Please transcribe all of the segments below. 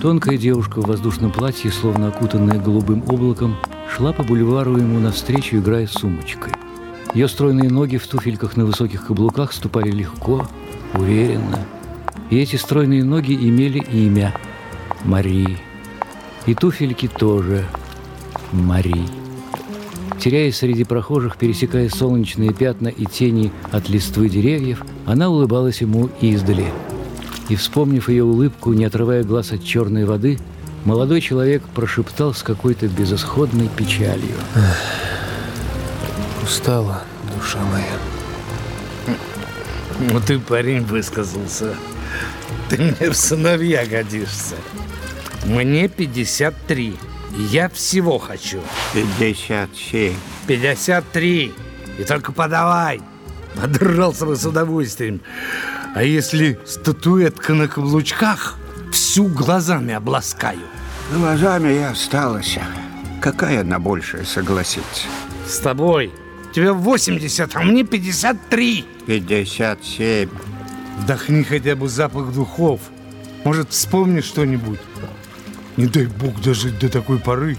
Тонкая девушка в воздушном платье, словно окутанная голубым облаком, шла по бульвару ему навстречу, играя сумочкой. Ее стройные ноги в туфельках на высоких каблуках ступали легко, уверенно. И эти стройные ноги имели имя – Мари. И туфельки тоже Мари. Теряясь среди прохожих, пересекая солнечные пятна и тени от листвы деревьев, она улыбалась ему издали. И, вспомнив ее улыбку, не отрывая глаз от черной воды, молодой человек прошептал с какой-то безысходной печалью. Устала душа моя. Ну ты, парень, высказался. Ты мне в сыновья годишься. Мне 53. Я всего хочу. 57. 53. И только подавай. Подрался бы с удовольствием. А если статуэтка на каблучках, всю глазами обласкаю. Глазами я осталась. Какая на большее согласиться? С тобой. Тебе 80, а мне 53. 57. Вдохни хотя бы запах духов. Может, вспомни что-нибудь. Не дай бог дожить до такой поры.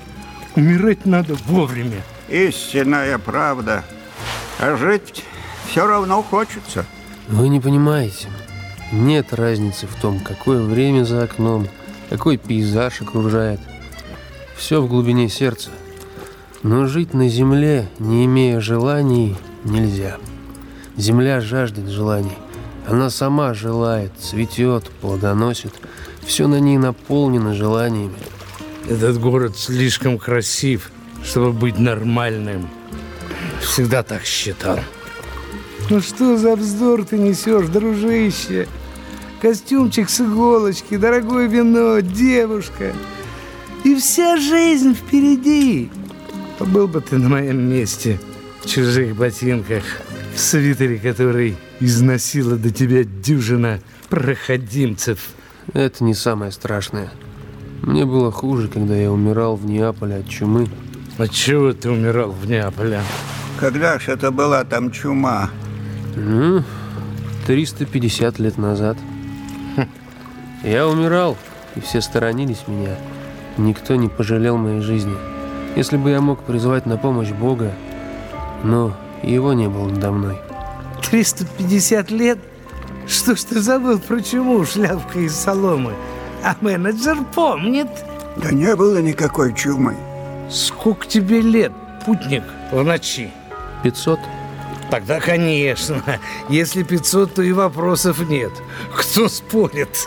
Умирать надо вовремя. Истинная правда. А жить все равно хочется. Вы не понимаете. Нет разницы в том, какое время за окном, какой пейзаж окружает. Все в глубине сердца. Но жить на земле, не имея желаний, нельзя. Земля жаждет желаний. Она сама желает, цветет, плодоносит. Все на ней наполнено желаниями. Этот город слишком красив, чтобы быть нормальным. Всегда так считал. Ну что за вздор ты несешь, дружище? Костюмчик с иголочки, дорогое вино, девушка. И вся жизнь впереди. Побыл бы ты на моем месте, в чужих ботинках, в свитере, который износила до тебя дюжина проходимцев. Это не самое страшное. Мне было хуже, когда я умирал в Неаполе от чумы. От чего ты умирал в Неаполе? Когда ж это была там чума? Ну, 350 лет назад. Я умирал, и все сторонились меня. Никто не пожалел моей жизни. Если бы я мог призвать на помощь Бога, но его не было надо мной. 350 лет? Что ж ты забыл про чуму, шляпка из соломы? А менеджер помнит. Да не было никакой чумы. Сколько тебе лет, путник, в ночи? 500? Тогда, конечно. Если 500, то и вопросов нет. Кто спорит?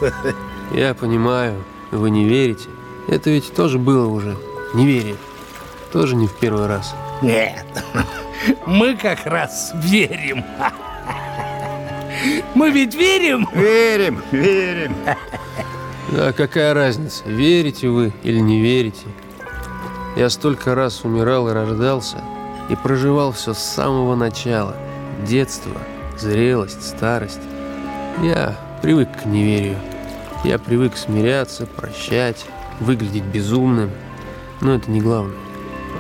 Я понимаю, вы не верите. Это ведь тоже было уже. Неверие. Тоже не в первый раз. Нет. Мы как раз верим. Мы ведь верим? Верим, верим. А какая разница, верите вы или не верите? Я столько раз умирал и рождался, и проживал все с самого начала. Детство, зрелость, старость. Я привык к неверию. Я привык смиряться, прощать, выглядеть безумным. Но это не главное.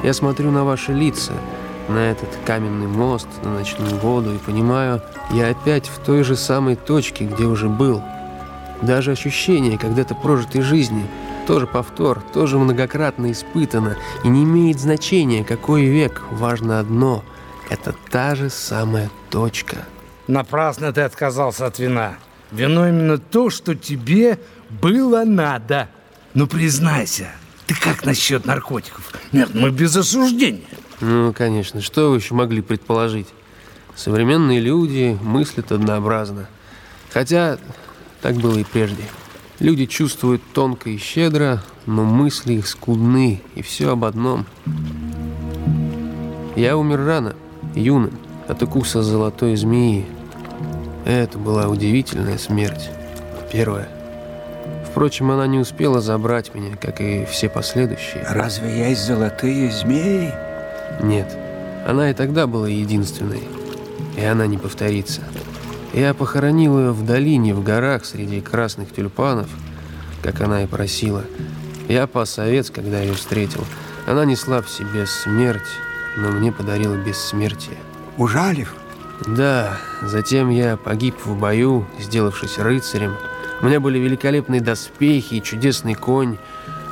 Я смотрю на ваши лица, на этот каменный мост, на ночную воду и понимаю, я опять в той же самой точке, где уже был. Даже ощущение когда-то прожитой жизни, тоже повтор, тоже многократно испытано, и не имеет значения, какой век, важно одно – это та же самая точка. Напрасно ты отказался от вина. Вино именно то, что тебе было надо. Ну, признайся, ты как насчет наркотиков? Нет, мы без осуждения. Ну, конечно, что вы еще могли предположить? Современные люди мыслят однообразно. Хотя так было и прежде. Люди чувствуют тонко и щедро, но мысли их скудны, и все об одном. Я умер рано, юным, от укуса золотой змеи. Это была удивительная смерть. Первая. Впрочем, она не успела забрать меня, как и все последующие. Разве есть золотые змеи? Нет, она и тогда была единственной, и она не повторится. Я похоронил ее в долине, в горах, среди красных тюльпанов, как она и просила. Я пас овец, когда ее встретил. Она несла в себе смерть, но мне подарила бессмертие. Ужалив? Да, затем я погиб в бою, сделавшись рыцарем, У меня были великолепные доспехи и чудесный конь,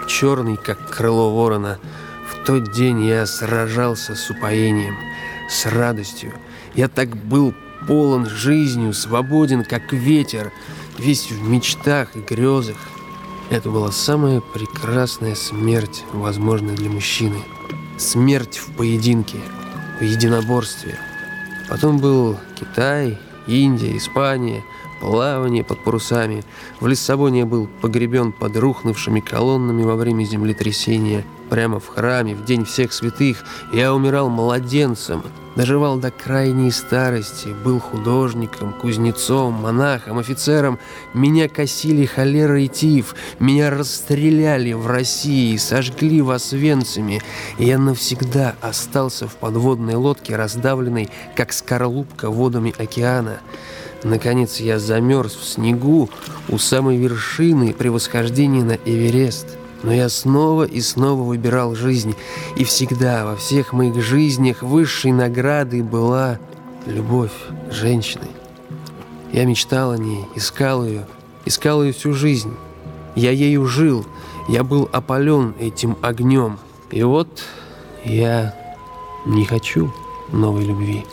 черный, как крыло ворона. В тот день я сражался с упоением, с радостью. Я так был полон жизнью, свободен, как ветер, весь в мечтах и грезах. Это была самая прекрасная смерть, возможная для мужчины. Смерть в поединке, в единоборстве. Потом был Китай, Индия, Испания, плавание под парусами. В Лиссабоне был погребен под рухнувшими колоннами во время землетрясения. Прямо в храме, в день всех святых, я умирал младенцем, доживал до крайней старости, был художником, кузнецом, монахом, офицером. Меня косили холера и тиф, меня расстреляли в России, сожгли в Освенциме, и я навсегда остался в подводной лодке, раздавленной, как скорлупка водами океана. Наконец я замерз в снегу у самой вершины при восхождении на Эверест. Но я снова и снова выбирал жизнь, и всегда во всех моих жизнях высшей наградой была любовь женщины. Я мечтал о ней, искал ее, искал ее всю жизнь. Я ею жил, я был опален этим огнем. И вот я не хочу новой любви.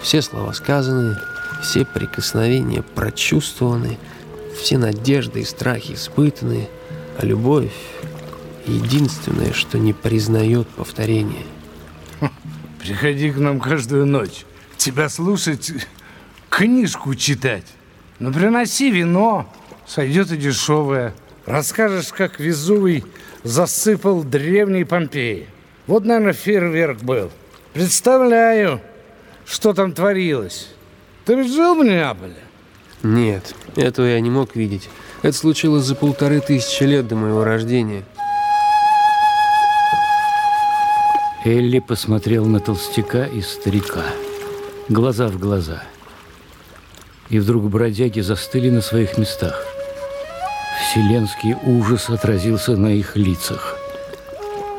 Все слова сказаны, все прикосновения прочувствованы, все надежды и страхи испытаны, а любовь — единственное, что не признает повторения. Приходи к нам каждую ночь. Тебя слушать, книжку читать. Но приноси вино, сойдет и дешевое. Расскажешь, как Везувий засыпал древней Помпеи. Вот, наверное, фейерверк был. Представляю, что там творилось. Ты ведь жил в Неаполе? Нет, этого я не мог видеть. Это случилось за полторы тысячи лет до моего рождения. Элли посмотрел на толстяка и старика. Глаза в глаза. И вдруг бродяги застыли на своих местах. Вселенский ужас отразился на их лицах.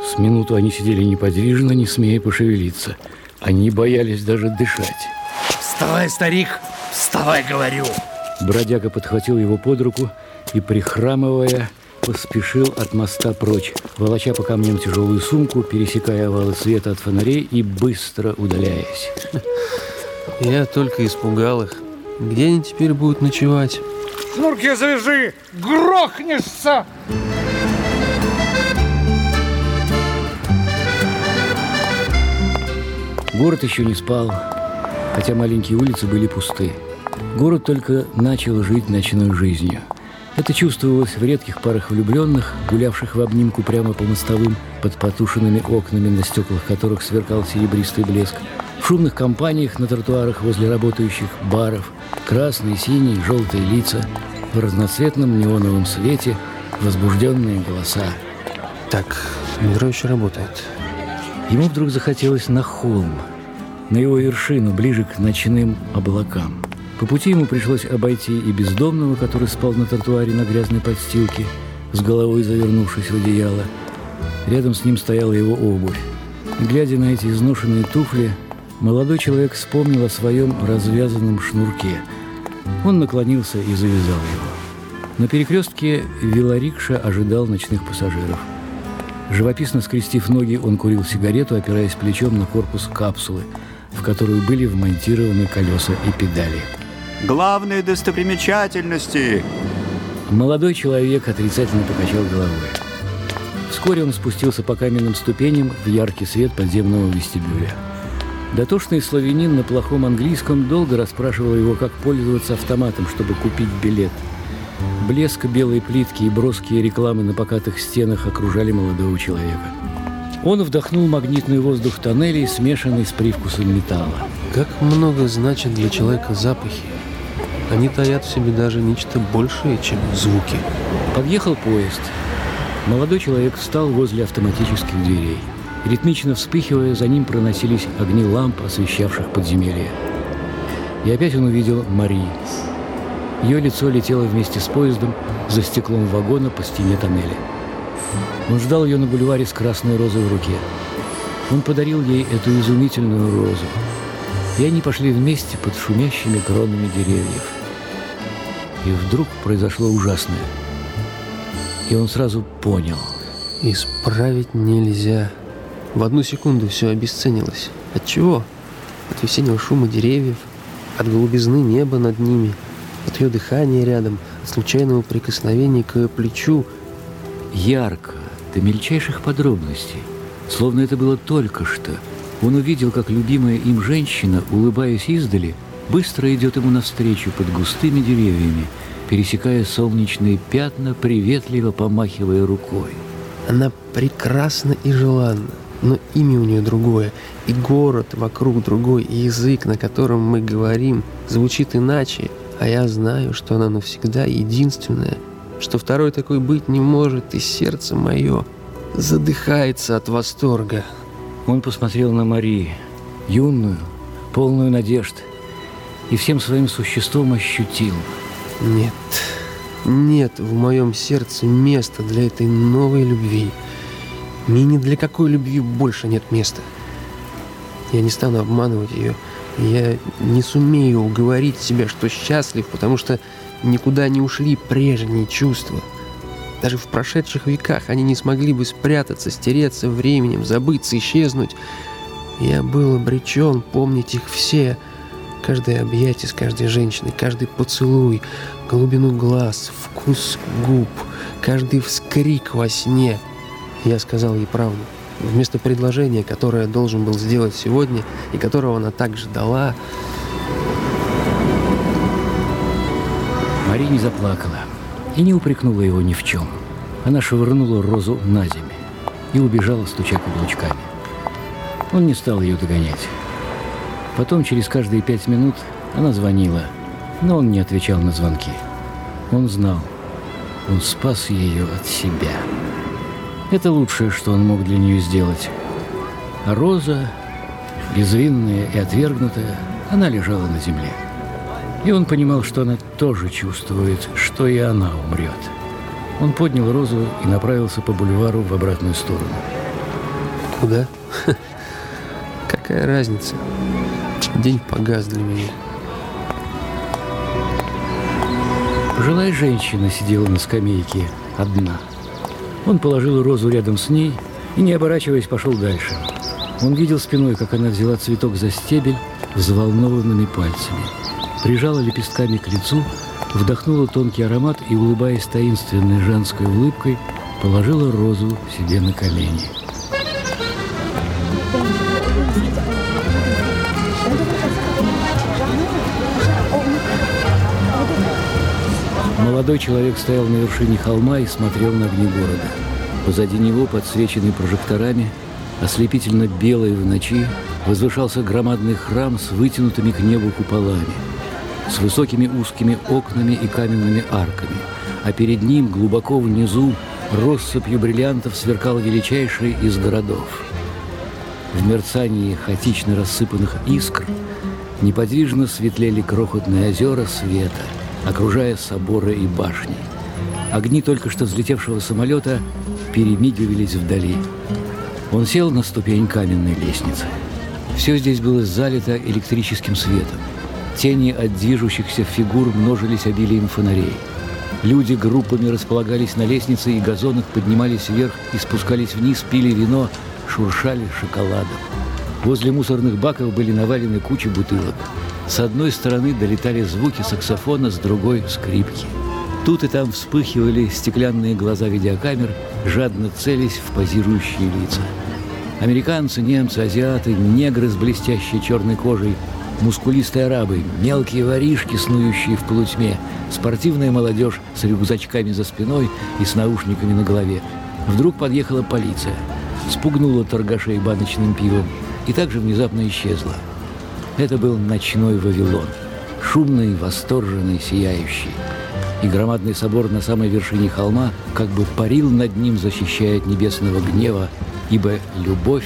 С минуту они сидели неподвижно, не смея пошевелиться. Они боялись даже дышать. Вставай, старик! Вставай, говорю! Бродяга подхватил его под руку и, прихрамывая, поспешил от моста прочь, волоча по камням тяжелую сумку, пересекая овалы света от фонарей и быстро удаляясь. Я только испугал их. Где они теперь будут ночевать? Шнурки завяжи! Грохнешься! Город еще не спал, хотя маленькие улицы были пусты. Город только начал жить ночной жизнью. Это чувствовалось в редких парах влюбленных, гулявших в обнимку прямо по мостовым, под потушенными окнами, на стеклах которых сверкал серебристый блеск, в шумных компаниях на тротуарах возле работающих баров, красные, синие, желтые лица, в разноцветном неоновом свете, возбужденные голоса. Так, метро еще работает. Ему вдруг захотелось на холм, на его вершину, ближе к ночным облакам. По пути ему пришлось обойти и бездомного, который спал на тротуаре на грязной подстилке, с головой завернувшись в одеяло. Рядом с ним стояла его обувь. И, глядя на эти изношенные туфли, молодой человек вспомнил о своем развязанном шнурке. Он наклонился и завязал его. На перекрестке велорикша ожидал ночных пассажиров. Живописно скрестив ноги, он курил сигарету, опираясь плечом на корпус капсулы, в которую были вмонтированы колеса и педали. Главные достопримечательности. Молодой человек отрицательно покачал головой. Вскоре он спустился по каменным ступеням в яркий свет подземного вестибюля. Дотошный славянин на плохом английском долго расспрашивал его, как пользоваться автоматом, чтобы купить билет. Блеск белой плитки и броские рекламы на покатых стенах окружали молодого человека. Он вдохнул магнитный воздух тоннелей, смешанный с привкусом металла. Как много значит для человека запахи. Они таят в себе даже нечто большее, чем звуки. Подъехал поезд. Молодой человек встал возле автоматических дверей. Ритмично вспыхивая, за ним проносились огни ламп, освещавших подземелье. И опять он увидел Мари. Ее лицо летело вместе с поездом за стеклом вагона по стене тоннеля. Он ждал ее на бульваре с красной розой в руке. Он подарил ей эту изумительную розу. И они пошли вместе под шумящими кронами деревьев. И вдруг произошло ужасное. И он сразу понял. Исправить нельзя. В одну секунду все обесценилось. От чего? От весеннего шума деревьев, от голубизны неба над ними, от ее дыхания рядом, от случайного прикосновения к ее плечу. Ярко, до мельчайших подробностей, словно это было только что. Он увидел, как любимая им женщина, улыбаясь издали, быстро идет ему навстречу под густыми деревьями, пересекая солнечные пятна, приветливо помахивая рукой. Она прекрасна и желанна, но имя у нее другое, и город вокруг другой, и язык, на котором мы говорим, звучит иначе, а я знаю, что она навсегда единственная, что второй такой быть не может, и сердце мое задыхается от восторга. Он посмотрел на Марии, юную, полную надежд, и всем своим существом ощутил. Нет, нет в моем сердце места для этой новой любви. Мне ни для какой любви больше нет места. Я не стану обманывать ее. Я не сумею уговорить себя, что счастлив, потому что никуда не ушли прежние чувства. Даже в прошедших веках они не смогли бы спрятаться, стереться временем, забыться, исчезнуть. Я был обречен помнить их все. Каждое объятие с каждой женщиной, каждый поцелуй, глубину глаз, вкус губ, каждый вскрик во сне. Я сказал ей правду. Вместо предложения, которое должен был сделать сегодня и которого она также дала, Мария не заплакала и не упрекнула его ни в чем. Она швырнула розу на землю и убежала, стуча каблучками. Он не стал ее догонять. Потом, через каждые пять минут, она звонила, но он не отвечал на звонки. Он знал, он спас ее от себя. Это лучшее, что он мог для нее сделать. А Роза, безвинная и отвергнутая, она лежала на земле. И он понимал, что она тоже чувствует, что и она умрет. Он поднял Розу и направился по бульвару в обратную сторону. куда? Какая разница? День погас для меня. Пожилая женщина сидела на скамейке одна. Он положил розу рядом с ней и, не оборачиваясь, пошел дальше. Он видел спиной, как она взяла цветок за стебель взволнованными пальцами. Прижала лепестками к лицу, вдохнула тонкий аромат и, улыбаясь таинственной женской улыбкой, положила розу себе на колени. Молодой человек стоял на вершине холма и смотрел на огни города. Позади него, подсвеченный прожекторами, ослепительно белый в ночи, возвышался громадный храм с вытянутыми к небу куполами, с высокими узкими окнами и каменными арками, а перед ним, глубоко внизу, россыпью бриллиантов сверкал величайший из городов. В мерцании хаотично рассыпанных искр неподвижно светлели крохотные озера света – окружая соборы и башни. Огни только что взлетевшего самолета перемигивались вдали. Он сел на ступень каменной лестницы. Все здесь было залито электрическим светом. Тени от движущихся фигур множились обилием фонарей. Люди группами располагались на лестнице, и газонах поднимались вверх и спускались вниз, пили вино, шуршали шоколадом. Возле мусорных баков были навалены кучи бутылок. С одной стороны долетали звуки саксофона, с другой — скрипки. Тут и там вспыхивали стеклянные глаза видеокамер, жадно целясь в позирующие лица. Американцы, немцы, азиаты, негры с блестящей черной кожей, мускулистые арабы, мелкие воришки, снующие в полутьме, спортивная молодежь с рюкзачками за спиной и с наушниками на голове. Вдруг подъехала полиция, спугнула торгашей баночным пивом и также внезапно исчезла. Это был ночной Вавилон, шумный, восторженный, сияющий. И громадный собор на самой вершине холма как бы парил над ним, защищая от небесного гнева, ибо любовь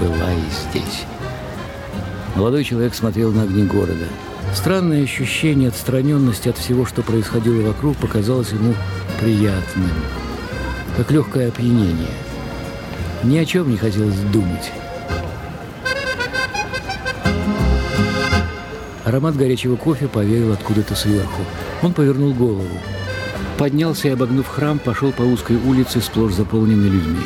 была и здесь. Молодой человек смотрел на огни города. Странное ощущение отстраненности от всего, что происходило вокруг, показалось ему приятным, как легкое опьянение. Ни о чем не хотелось думать. Аромат горячего кофе повеял откуда-то сверху. Он повернул голову. Поднялся и, обогнув храм, пошел по узкой улице, сплошь заполненной людьми.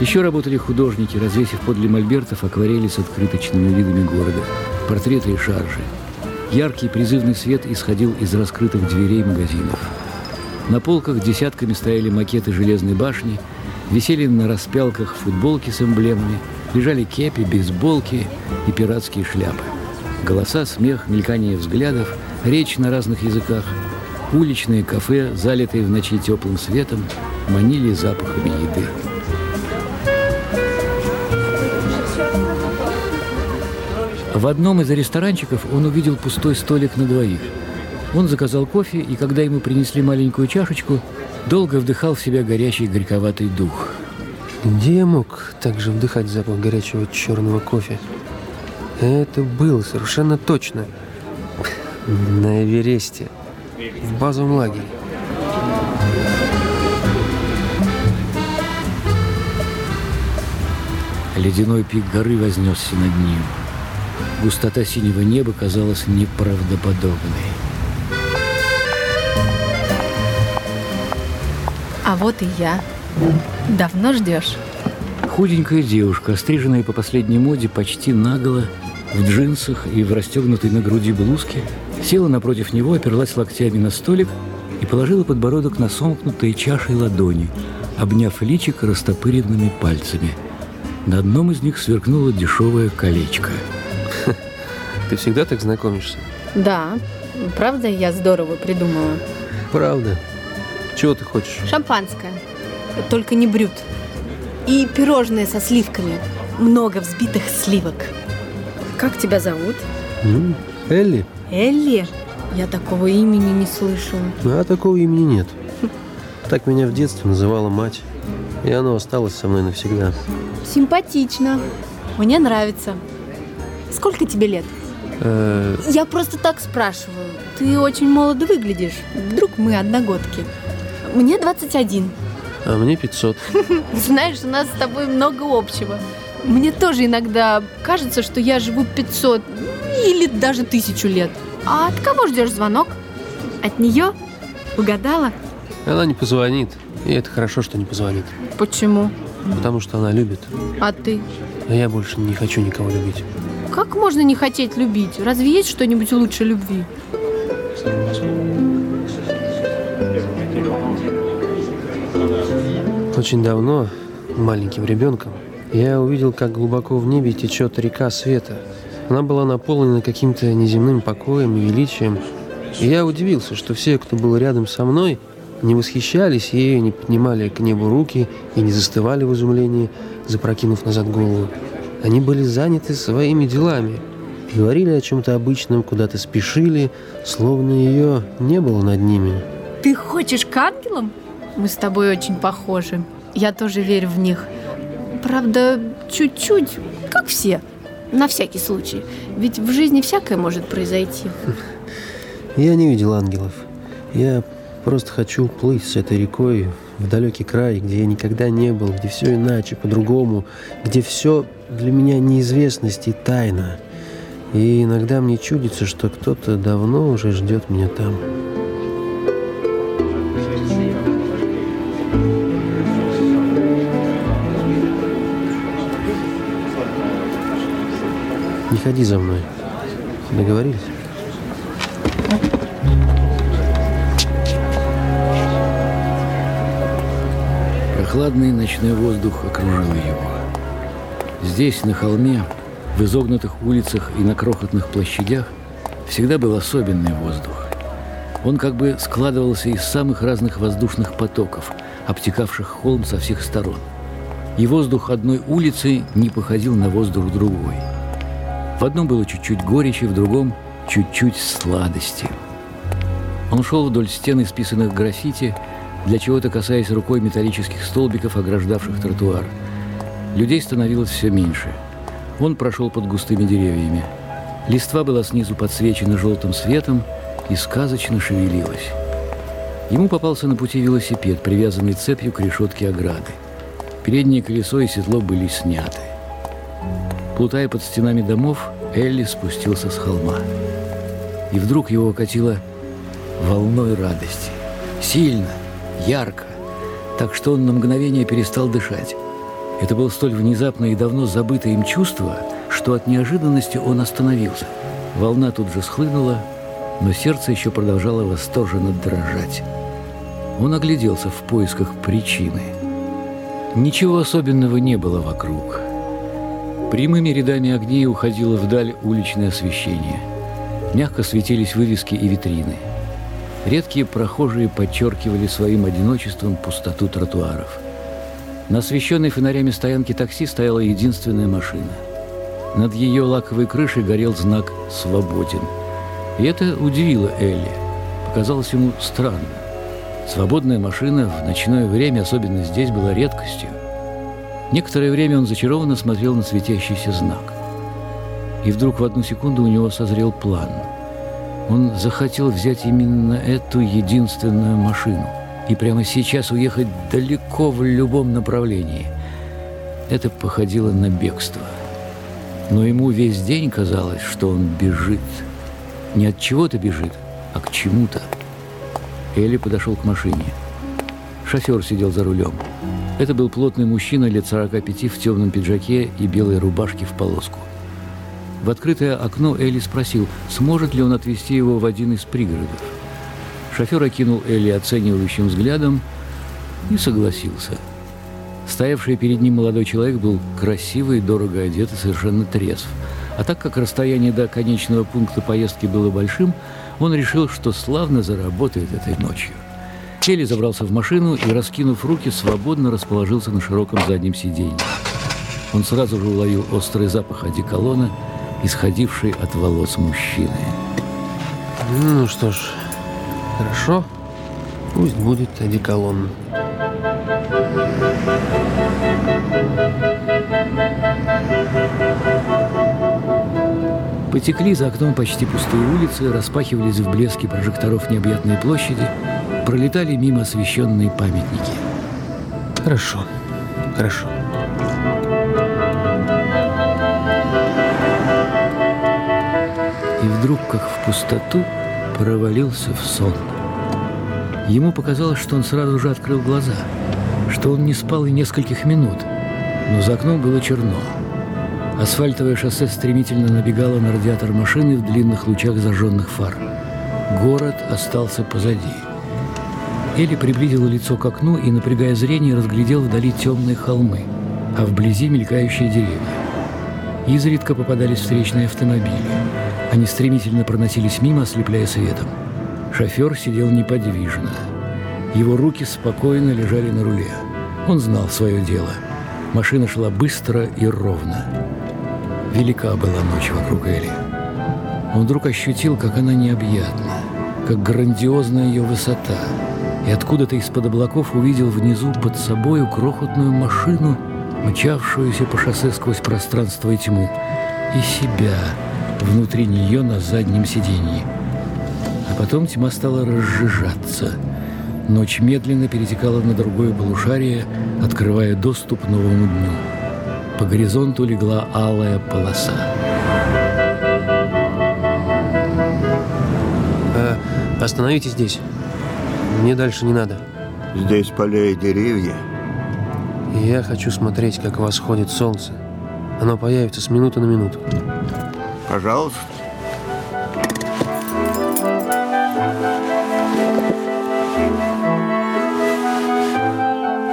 Еще работали художники, развесив подле мольбертов акварели с открыточными видами города, портреты и шаржи. Яркий призывный свет исходил из раскрытых дверей магазинов. На полках десятками стояли макеты железной башни, висели на распялках футболки с эмблемами, лежали кепи, бейсболки и пиратские шляпы. Голоса, смех, мелькание взглядов, речь на разных языках. Уличные кафе, залитые в ночи теплым светом, манили запахами еды. В одном из ресторанчиков он увидел пустой столик на двоих. Он заказал кофе, и когда ему принесли маленькую чашечку, долго вдыхал в себя горячий горьковатый дух. Где я мог также вдыхать запах горячего черного кофе? Это было совершенно точно. На Эвересте. В базовом лагере. Ледяной пик горы вознесся над ним. Густота синего неба казалась неправдоподобной. А вот и я. Давно ждешь? Худенькая девушка, стриженная по последней моде почти наголо, в джинсах и в расстегнутой на груди блузке, села напротив него, оперлась локтями на столик и положила подбородок на сомкнутые чашей ладони, обняв личик растопыренными пальцами. На одном из них сверкнуло дешевое колечко. Ты всегда так знакомишься? Да. Правда, я здорово придумала. Правда. Чего ты хочешь? Шампанское. Только не брют. И пирожные со сливками. Много взбитых сливок. Как тебя зовут? Ну, Элли. Элли? Я такого имени не слышала. А такого имени нет. Так меня в детстве называла мать. И оно осталось со мной навсегда. Симпатично. Мне нравится. Сколько тебе лет? Э, Я просто так спрашиваю. Ты очень молодо выглядишь. Вдруг мы одногодки. Мне 21. А мне 500. Знаешь, у нас с тобой много общего. Мне тоже иногда кажется, что я живу 500 или даже тысячу лет. А от кого ждешь звонок? От нее? Угадала? Она не позвонит. И это хорошо, что не позвонит. Почему? Потому что она любит. А ты? А я больше не хочу никого любить. Как можно не хотеть любить? Разве есть что-нибудь лучше любви? Очень давно, маленьким ребенком, я увидел, как глубоко в небе течет река света. Она была наполнена каким-то неземным покоем и величием. И я удивился, что все, кто был рядом со мной, не восхищались ею, не поднимали к небу руки и не застывали в изумлении, запрокинув назад голову. Они были заняты своими делами, говорили о чем-то обычном, куда-то спешили, словно ее не было над ними. Ты хочешь к ангелам? Мы с тобой очень похожи. Я тоже верю в них. Правда, чуть-чуть, как все. На всякий случай. Ведь в жизни всякое может произойти. Я не видел ангелов. Я просто хочу плыть с этой рекой в далекий край, где я никогда не был, где все иначе, по-другому, где все для меня неизвестность и тайна. И иногда мне чудится, что кто-то давно уже ждет меня там. Не ходи за мной. Договорились? Прохладный ночной воздух окружил его. Здесь, на холме, в изогнутых улицах и на крохотных площадях всегда был особенный воздух. Он как бы складывался из самых разных воздушных потоков, обтекавших холм со всех сторон. И воздух одной улицы не походил на воздух другой. В одном было чуть-чуть горечи, в другом – чуть-чуть сладости. Он шел вдоль стен, исписанных граффити, для чего-то касаясь рукой металлических столбиков, ограждавших тротуар. Людей становилось все меньше. Он прошел под густыми деревьями. Листва была снизу подсвечена желтым светом и сказочно шевелилась. Ему попался на пути велосипед, привязанный цепью к решетке ограды. Переднее колесо и седло были сняты. Плутая под стенами домов, Элли спустился с холма. и вдруг его окатило волной радости. Сильно, ярко, так что он на мгновение перестал дышать. Это было столь внезапное и давно забытое им чувство, что от неожиданности он остановился. Волна тут же схлынула, но сердце еще продолжало восторженно дрожать. Он огляделся в поисках причины. Ничего особенного не было вокруг. Прямыми рядами огней уходило вдаль уличное освещение. Мягко светились вывески и витрины. Редкие прохожие подчеркивали своим одиночеством пустоту тротуаров. На освещенной фонарями стоянке такси стояла единственная машина. Над ее лаковой крышей горел знак «Свободен». И это удивило Элли. Показалось ему странно. Свободная машина в ночное время, особенно здесь, была редкостью. Некоторое время он зачарованно смотрел на светящийся знак. И вдруг в одну секунду у него созрел план. Он захотел взять именно эту единственную машину и прямо сейчас уехать далеко в любом направлении. Это походило на бегство. Но ему весь день казалось, что он бежит. Не от чего-то бежит, а к чему-то. Элли подошел к машине. Шофер сидел за рулем. Это был плотный мужчина лет 45 в темном пиджаке и белой рубашке в полоску. В открытое окно Элли спросил, сможет ли он отвезти его в один из пригородов. Шофер окинул Элли оценивающим взглядом и согласился. Стоявший перед ним молодой человек был красивый, дорого одет и совершенно трезв. А так как расстояние до конечного пункта поездки было большим, он решил, что славно заработает этой ночью. Келли забрался в машину и, раскинув руки, свободно расположился на широком заднем сиденье. Он сразу же уловил острый запах одеколона, исходивший от волос мужчины. Ну что ж, хорошо. Пусть будет одеколон. Потекли за окном почти пустые улицы, распахивались в блеске прожекторов необъятные площади, пролетали мимо освещенные памятники. Хорошо, хорошо. И вдруг, как в пустоту, провалился в сон. Ему показалось, что он сразу же открыл глаза, что он не спал и нескольких минут, но за окном было черно. Асфальтовое шоссе стремительно набегало на радиатор машины в длинных лучах зажженных фар. Город остался позади. Элли приблизила лицо к окну и, напрягая зрение, разглядел вдали темные холмы, а вблизи мелькающие деревья. Изредка попадались встречные автомобили. Они стремительно проносились мимо, ослепляя светом. Шофер сидел неподвижно. Его руки спокойно лежали на руле. Он знал свое дело. Машина шла быстро и ровно. Велика была ночь вокруг Эли. Он вдруг ощутил, как она необъятна, как грандиозна ее высота, и откуда-то из-под облаков увидел внизу под собою крохотную машину, мчавшуюся по шоссе сквозь пространство и тьму, и себя внутри нее на заднем сиденье. А потом тьма стала разжижаться. Ночь медленно перетекала на другое полушарие, открывая доступ новому дню. По горизонту легла алая полоса. А, остановитесь здесь. Мне дальше не надо. Здесь поля и деревья. Я хочу смотреть, как восходит солнце. Оно появится с минуты на минуту. Пожалуйста.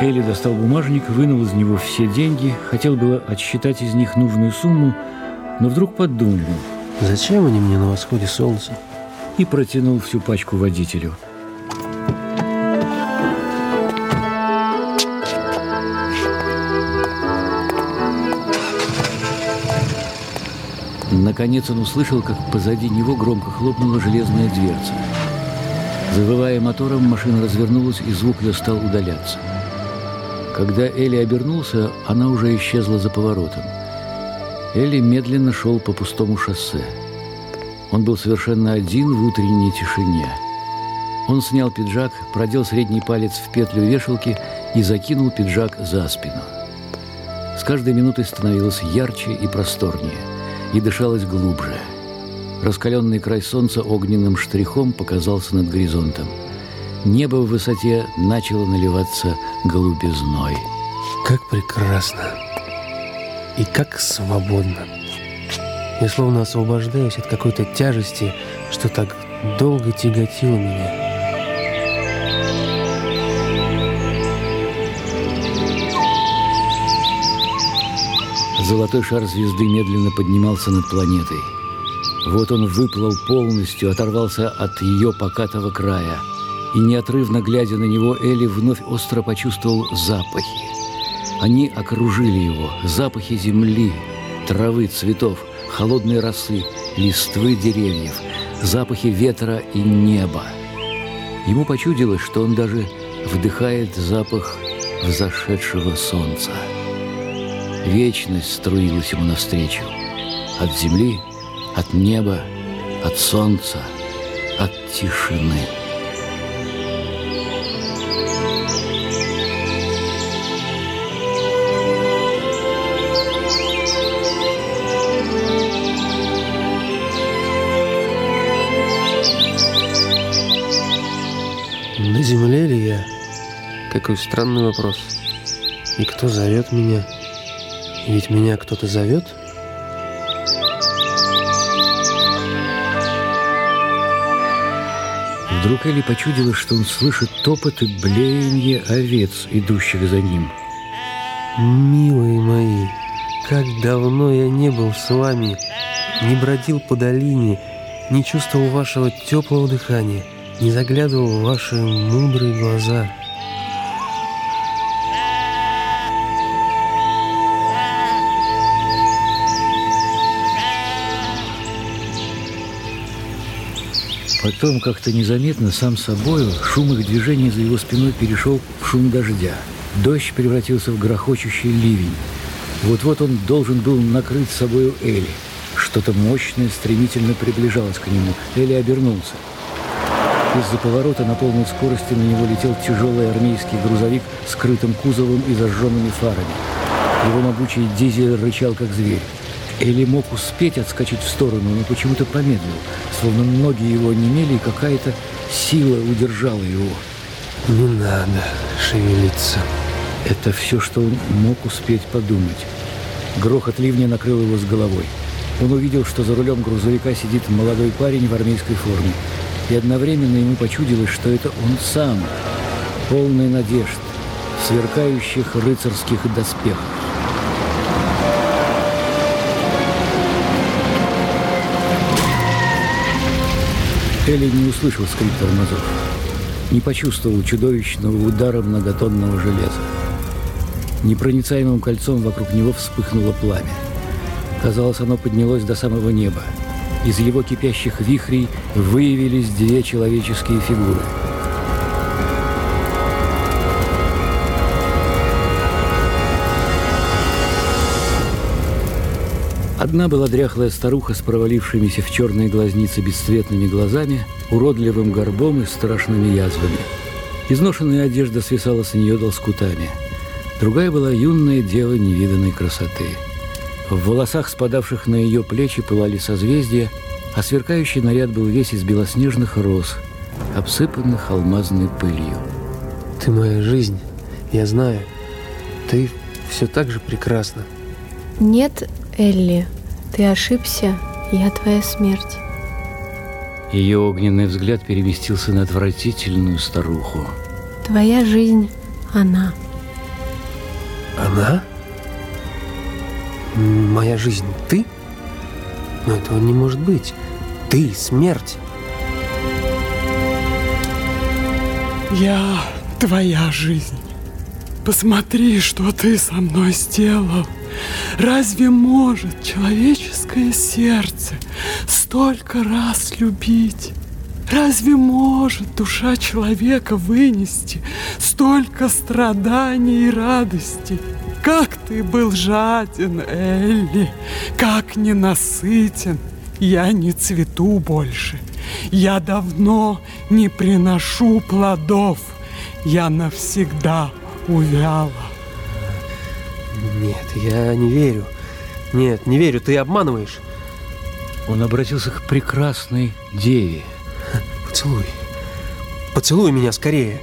Элли достал бумажник, вынул из него все деньги, хотел было отсчитать из них нужную сумму, но вдруг подумал Зачем они мне на восходе солнца? и протянул всю пачку водителю. Наконец он услышал, как позади него громко хлопнула железная дверца. Завывая мотором, машина развернулась, и звук ее стал удаляться. Когда Элли обернулся, она уже исчезла за поворотом. Элли медленно шел по пустому шоссе. Он был совершенно один в утренней тишине. Он снял пиджак, продел средний палец в петлю вешалки и закинул пиджак за спину. С каждой минутой становилось ярче и просторнее, и дышалось глубже. Раскаленный край солнца огненным штрихом показался над горизонтом. Небо в высоте начало наливаться голубизной. Как прекрасно и как свободно. Я словно освобождаюсь от какой-то тяжести, что так долго тяготило меня. Золотой шар звезды медленно поднимался над планетой. Вот он выплыл полностью, оторвался от ее покатого края. И неотрывно глядя на него, Элли вновь остро почувствовал запахи. Они окружили его. Запахи земли, травы, цветов, холодной росы, листвы деревьев, запахи ветра и неба. Ему почудилось, что он даже вдыхает запах взошедшего солнца. Вечность струилась ему навстречу. От земли, от неба, от солнца, от тишины. На земле ли я? Какой странный вопрос. И кто зовет меня? Ведь меня кто-то зовет? Вдруг Элли почудилось, что он слышит топот и блеяние овец, идущих за ним. Милые мои, как давно я не был с вами, не бродил по долине, не чувствовал вашего теплого дыхания, не заглядывал в ваши мудрые глаза. Потом как-то незаметно, сам собою, шум их движения за его спиной перешел в шум дождя. Дождь превратился в грохочущий ливень. Вот-вот он должен был накрыть собою Элли. Что-то мощное стремительно приближалось к нему. Элли обернулся. Из-за поворота на полной скорости на него летел тяжелый армейский грузовик с скрытым кузовом и зажженными фарами. Его могучий дизель рычал, как зверь. Элли мог успеть отскочить в сторону, но почему-то помедлил, словно ноги его немели, и какая-то сила удержала его. Не надо шевелиться. Это все, что он мог успеть подумать. Грохот ливня накрыл его с головой. Он увидел, что за рулем грузовика сидит молодой парень в армейской форме. И одновременно ему почудилось, что это он сам, полный надежд, в сверкающих рыцарских доспехах. Элли не услышал скрип тормозов, не почувствовал чудовищного удара многотонного железа. Непроницаемым кольцом вокруг него вспыхнуло пламя. Казалось, оно поднялось до самого неба. Из его кипящих вихрей выявились две человеческие фигуры. Одна была дряхлая старуха с провалившимися в черные глазницы бесцветными глазами, уродливым горбом и страшными язвами. Изношенная одежда свисала с нее долскутами. Другая была юная дева невиданной красоты. В волосах, спадавших на ее плечи, пылали созвездия, а сверкающий наряд был весь из белоснежных роз, обсыпанных алмазной пылью. Ты моя жизнь, я знаю. Ты все так же прекрасна. Нет, Элли, ты ошибся, я твоя смерть. Ее огненный взгляд переместился на отвратительную старуху. Твоя жизнь, она. Она? Моя жизнь ты? Но этого не может быть. Ты смерть. Я твоя жизнь. Посмотри, что ты со мной сделал. Разве может человеческое сердце столько раз любить? Разве может душа человека вынести столько страданий и радостей? Как ты был жаден, Элли, как ненасытен. Я не цвету больше. Я давно не приношу плодов. Я навсегда увяла. Нет, я не верю. Нет, не верю, ты обманываешь. Он обратился к прекрасной деве. Поцелуй. Поцелуй меня скорее.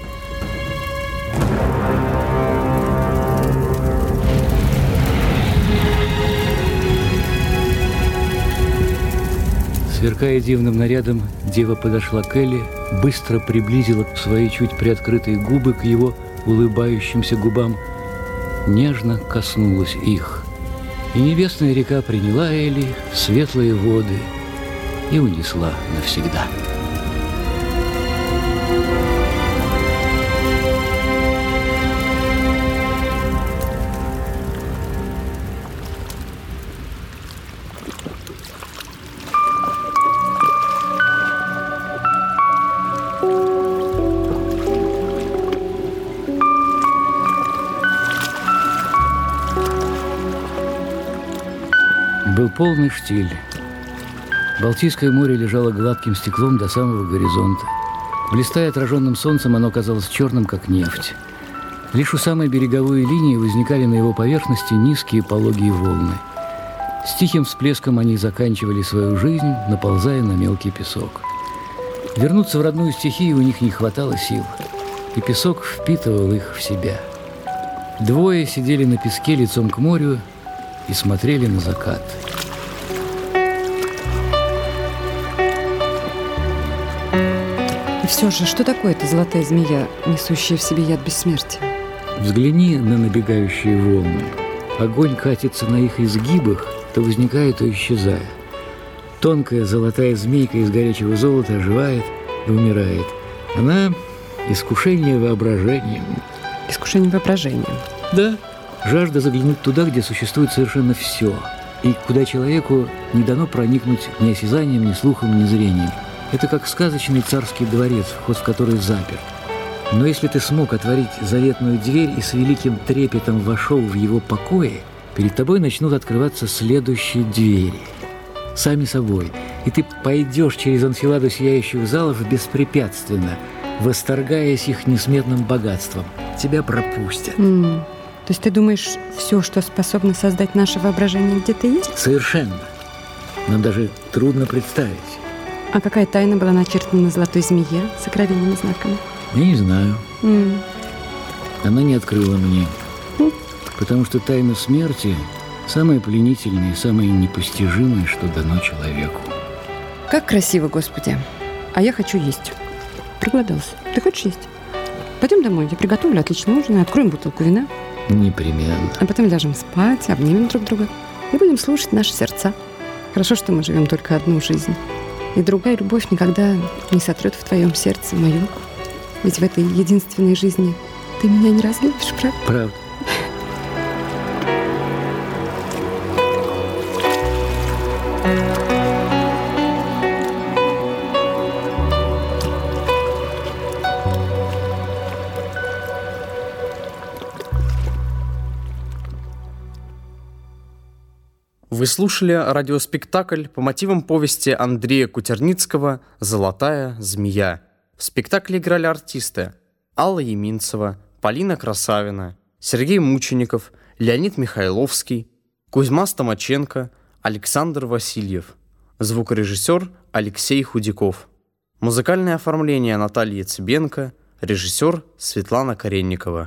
Сверкая дивным нарядом, дева подошла к Элли, быстро приблизила свои чуть приоткрытые губы к его улыбающимся губам, нежно коснулась их. И небесная река приняла Элли в светлые воды и унесла навсегда. Полный штиль. Балтийское море лежало гладким стеклом до самого горизонта. Блистая отраженным солнцем, оно казалось черным, как нефть. Лишь у самой береговой линии возникали на его поверхности низкие пологие волны. С тихим всплеском они заканчивали свою жизнь, наползая на мелкий песок. Вернуться в родную стихию у них не хватало сил, и песок впитывал их в себя. Двое сидели на песке лицом к морю и смотрели на закат. Все же, что такое эта золотая змея, несущая в себе яд бессмертия? Взгляни на набегающие волны. Огонь катится на их изгибах, то возникает, то исчезая. Тонкая золотая змейка из горячего золота оживает и умирает. Она искушение воображением. Искушение воображения. Да, жажда заглянуть туда, где существует совершенно все, и куда человеку не дано проникнуть ни осязанием, ни слухом, ни зрением. Это как сказочный царский дворец, вход в который заперт. Но если ты смог отворить заветную дверь и с великим трепетом вошел в его покои, перед тобой начнут открываться следующие двери. Сами собой. И ты пойдешь через анфиладу сияющих залов беспрепятственно, восторгаясь их несметным богатством. Тебя пропустят. М, То есть ты думаешь, все, что способно создать наше воображение, где-то есть? Совершенно. Нам даже трудно представить. А какая тайна была начертана на золотой змее с сокровенными знаками? Я не знаю. М, Она не открыла мне. Хм. Потому что тайна смерти самое пленительное и самое непостижимое, что дано человеку. Как красиво, Господи. А я хочу есть. Проголодался. Ты хочешь есть? Пойдем домой, я приготовлю отличный ужин и откроем бутылку вина. Непременно. А потом ляжем спать, обнимем друг друга и будем слушать наши сердца. Хорошо, что мы живем только одну жизнь. И другая любовь никогда не сотрет в твоем сердце мою. Ведь в этой единственной жизни ты меня не разлюбишь, правда? Правда. Вы слушали радиоспектакль по мотивам повести Андрея Кутерницкого «Золотая змея». В спектакле играли артисты Алла Еминцева, Полина Красавина, Сергей Мучеников, Леонид Михайловский, Кузьма Стомаченко, Александр Васильев, звукорежиссер Алексей Худяков, музыкальное оформление Наталья Цыбенко, режиссер Светлана Каренникова.